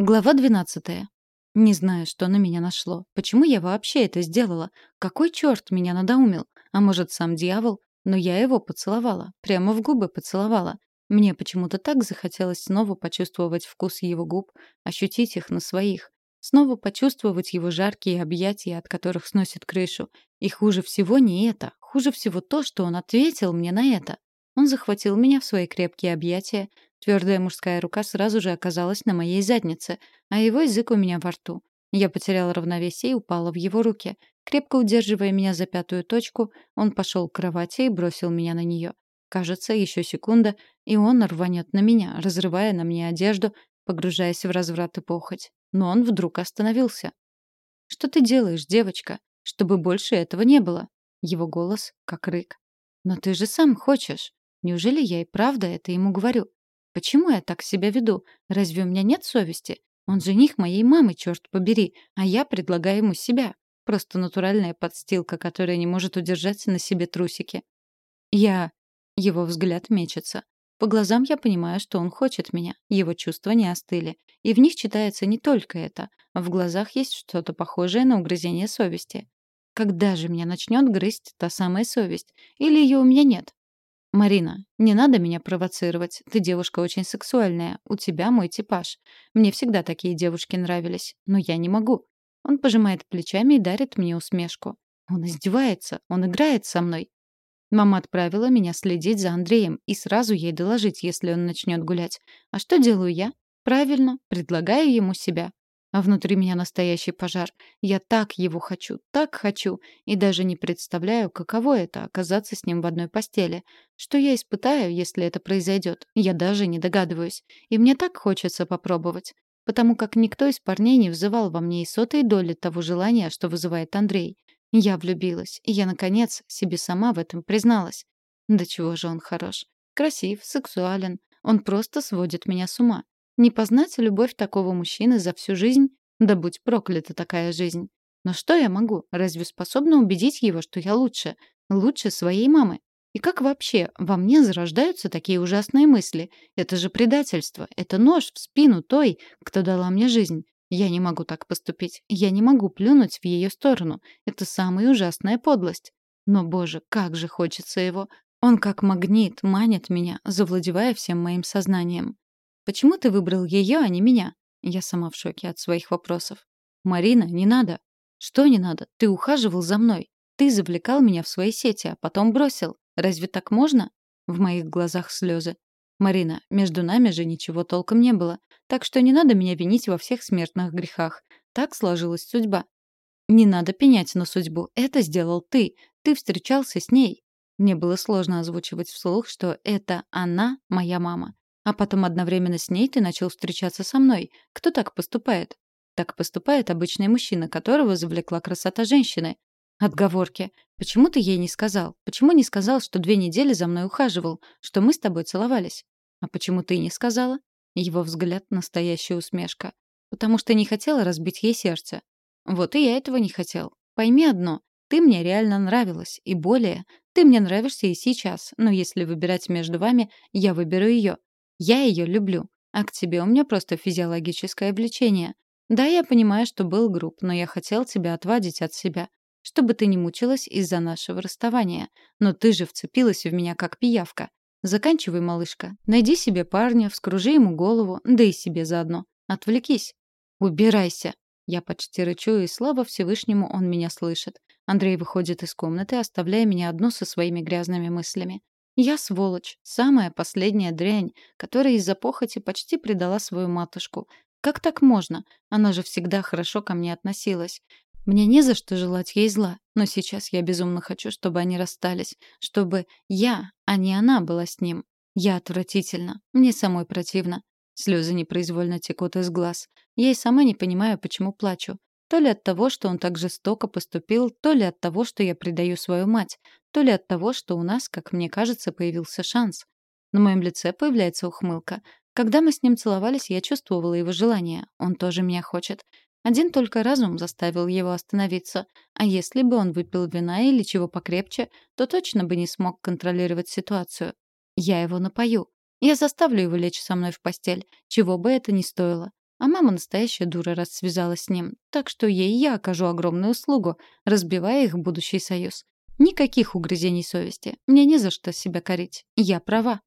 Глава 12. Не знаю, что на меня нашло. Почему я вообще это сделала? Какой черт меня надоумил? А может, сам дьявол? Но я его поцеловала. Прямо в губы поцеловала. Мне почему-то так захотелось снова почувствовать вкус его губ, ощутить их на своих. Снова почувствовать его жаркие объятия, от которых сносит крышу. И хуже всего не это. Хуже всего то, что он ответил мне на это. Он захватил меня в свои крепкие объятия, Твердая мужская рука сразу же оказалась на моей заднице, а его язык у меня во рту. Я потеряла равновесие и упала в его руки. Крепко удерживая меня за пятую точку, он пошел к кровати и бросил меня на нее. Кажется, еще секунда, и он рванет на меня, разрывая на мне одежду, погружаясь в разврат и похоть. Но он вдруг остановился. «Что ты делаешь, девочка? Чтобы больше этого не было?» Его голос как рык. «Но ты же сам хочешь. Неужели я и правда это ему говорю? Почему я так себя веду? Разве у меня нет совести? Он жених моей мамы, черт побери, а я предлагаю ему себя. Просто натуральная подстилка, которая не может удержать на себе трусики. Я... Его взгляд мечется. По глазам я понимаю, что он хочет меня. Его чувства не остыли. И в них читается не только это. В глазах есть что-то похожее на угрызение совести. Когда же меня начнет грызть та самая совесть? Или ее у меня нет? «Марина, не надо меня провоцировать. Ты девушка очень сексуальная. У тебя мой типаж. Мне всегда такие девушки нравились. Но я не могу». Он пожимает плечами и дарит мне усмешку. Он издевается. Он играет со мной. Мама отправила меня следить за Андреем и сразу ей доложить, если он начнет гулять. А что делаю я? Правильно, предлагаю ему себя. А внутри меня настоящий пожар. Я так его хочу, так хочу, и даже не представляю, каково это — оказаться с ним в одной постели. Что я испытаю, если это произойдет, я даже не догадываюсь. И мне так хочется попробовать. Потому как никто из парней не взывал во мне и сотой доли того желания, что вызывает Андрей. Я влюбилась, и я, наконец, себе сама в этом призналась. Да чего же он хорош. Красив, сексуален. Он просто сводит меня с ума. Не познать любовь такого мужчины за всю жизнь? Да будь проклята такая жизнь. Но что я могу? Разве способна убедить его, что я лучше? Лучше своей мамы? И как вообще во мне зарождаются такие ужасные мысли? Это же предательство. Это нож в спину той, кто дала мне жизнь. Я не могу так поступить. Я не могу плюнуть в ее сторону. Это самая ужасная подлость. Но, боже, как же хочется его. Он как магнит манит меня, завладевая всем моим сознанием. Почему ты выбрал ее, а не меня? Я сама в шоке от своих вопросов. Марина, не надо. Что не надо? Ты ухаживал за мной. Ты завлекал меня в свои сети, а потом бросил. Разве так можно? В моих глазах слезы. Марина, между нами же ничего толком не было. Так что не надо меня винить во всех смертных грехах. Так сложилась судьба. Не надо пенять на судьбу. Это сделал ты. Ты встречался с ней. Мне было сложно озвучивать вслух, что это она моя мама. А потом одновременно с ней ты начал встречаться со мной. Кто так поступает? Так поступает обычный мужчина, которого завлекла красота женщины. Отговорки. Почему ты ей не сказал? Почему не сказал, что две недели за мной ухаживал, что мы с тобой целовались? А почему ты не сказала? Его взгляд — настоящая усмешка. Потому что не хотела разбить ей сердце. Вот и я этого не хотел. Пойми одно. Ты мне реально нравилась. И более, ты мне нравишься и сейчас. Но если выбирать между вами, я выберу ее. Я ее люблю, а к тебе у меня просто физиологическое влечение. Да, я понимаю, что был груб, но я хотел тебя отвадить от себя, чтобы ты не мучилась из-за нашего расставания. Но ты же вцепилась в меня как пиявка. Заканчивай, малышка. Найди себе парня, вскружи ему голову, да и себе заодно. Отвлекись. Убирайся. Я почти рычу, и слава Всевышнему он меня слышит. Андрей выходит из комнаты, оставляя меня одну со своими грязными мыслями. Я сволочь, самая последняя дрянь, которая из-за похоти почти предала свою матушку. Как так можно? Она же всегда хорошо ко мне относилась. Мне не за что желать ей зла, но сейчас я безумно хочу, чтобы они расстались, чтобы я, а не она была с ним. Я отвратительно, мне самой противно. Слезы непроизвольно текут из глаз. Я и сама не понимаю, почему плачу. То ли от того, что он так жестоко поступил, то ли от того, что я предаю свою мать, то ли от того, что у нас, как мне кажется, появился шанс. На моем лице появляется ухмылка. Когда мы с ним целовались, я чувствовала его желание. Он тоже меня хочет. Один только разум заставил его остановиться. А если бы он выпил вина или чего покрепче, то точно бы не смог контролировать ситуацию. Я его напою. Я заставлю его лечь со мной в постель, чего бы это ни стоило. А мама настоящая дура, раз связалась с ним. Так что ей я окажу огромную услугу, разбивая их будущий союз. Никаких угрызений совести. Мне не за что себя корить. Я права.